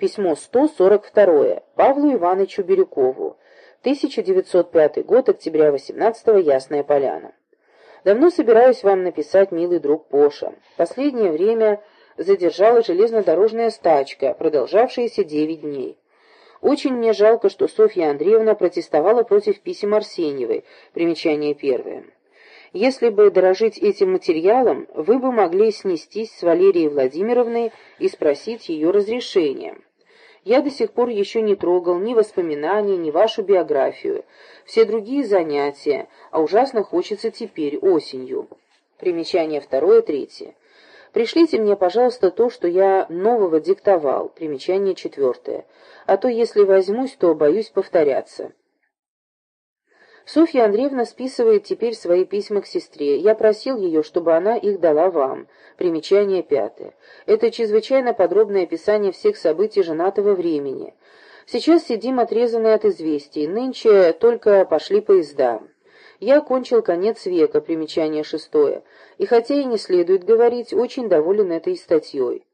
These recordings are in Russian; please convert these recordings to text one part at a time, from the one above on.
Письмо 142. Павлу Ивановичу Бирюкову. 1905 год, октября 18 -го, Ясная Поляна. Давно собираюсь вам написать, милый друг Поша. Последнее время задержала железнодорожная стачка, продолжавшаяся девять дней. Очень мне жалко, что Софья Андреевна протестовала против писем Арсеньевой. Примечание первое. Если бы дорожить этим материалом, вы бы могли снестись с Валерией Владимировной и спросить ее разрешения. Я до сих пор еще не трогал ни воспоминаний, ни вашу биографию, все другие занятия, а ужасно хочется теперь, осенью. Примечание второе, третье. Пришлите мне, пожалуйста, то, что я нового диктовал. Примечание четвертое. А то, если возьмусь, то боюсь повторяться. Софья Андреевна списывает теперь свои письма к сестре. Я просил ее, чтобы она их дала вам. Примечание пятое. Это чрезвычайно подробное описание всех событий женатого времени. Сейчас сидим отрезанные от известий. Нынче только пошли поезда. Я окончил конец века, примечание шестое, и хотя и не следует говорить, очень доволен этой статьей.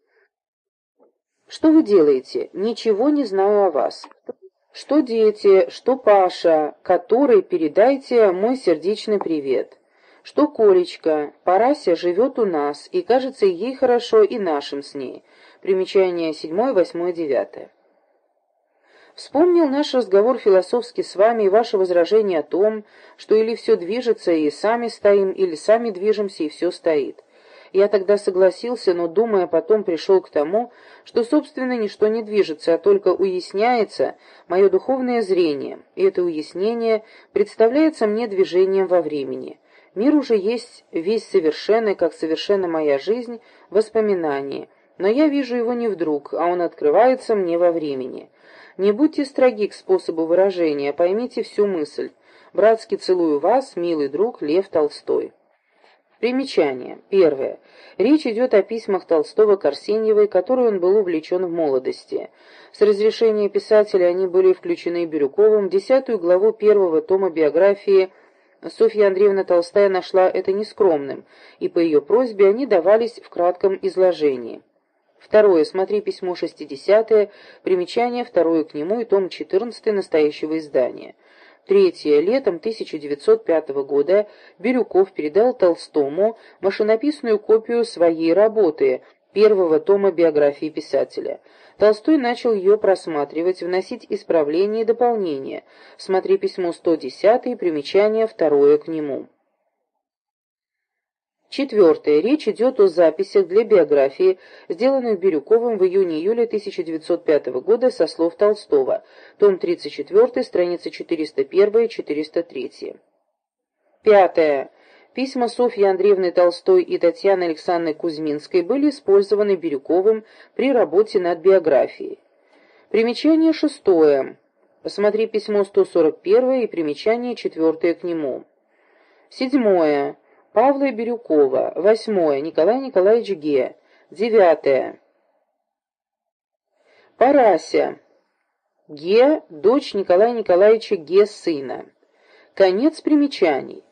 Что вы делаете? Ничего не знаю о вас что дети, что Паша, который передайте мой сердечный привет, что Колечка, Парася живет у нас, и кажется ей хорошо, и нашим с ней. Примечание седьмое, восьмое, девятое. Вспомнил наш разговор философски с вами и ваше возражение о том, что или все движется, и сами стоим, или сами движемся, и все стоит. Я тогда согласился, но, думая, потом пришел к тому, что, собственно, ничто не движется, а только уясняется мое духовное зрение, и это уяснение представляется мне движением во времени. Мир уже есть весь совершенный, как совершенна моя жизнь, воспоминание, но я вижу его не вдруг, а он открывается мне во времени. Не будьте строги к способу выражения, поймите всю мысль. Братски целую вас, милый друг Лев Толстой. Примечание. Первое. Речь идет о письмах Толстого к Арсеньевой, которой он был увлечен в молодости. С разрешения писателя они были включены Бирюковым в десятую главу первого тома биографии Софья Андреевна Толстая нашла это нескромным, и по ее просьбе они давались в кратком изложении. Второе. Смотри письмо 60 примечание второе к нему и том 14 настоящего издания. Третье. Летом 1905 года Бирюков передал Толстому машинописную копию своей работы, первого тома биографии писателя. Толстой начал ее просматривать, вносить исправления и дополнения. Смотри письмо 110 и примечание второе к нему. Четвертое. Речь идет о записях для биографии, сделанных Бирюковым в июне-июле 1905 года со слов Толстого. Том 34, страница 401-403. Пятое. Письма Софьи Андреевны Толстой и Татьяны Александровны Кузьминской были использованы Бирюковым при работе над биографией. Примечание шестое. Посмотри письмо 141 и примечание четвертое к нему. Седьмое. Павла Бирюкова. Восьмое. Николай Николаевич Ге. Девятое. Парася. Ге, дочь Николая Николаевича Ге, сына. Конец примечаний.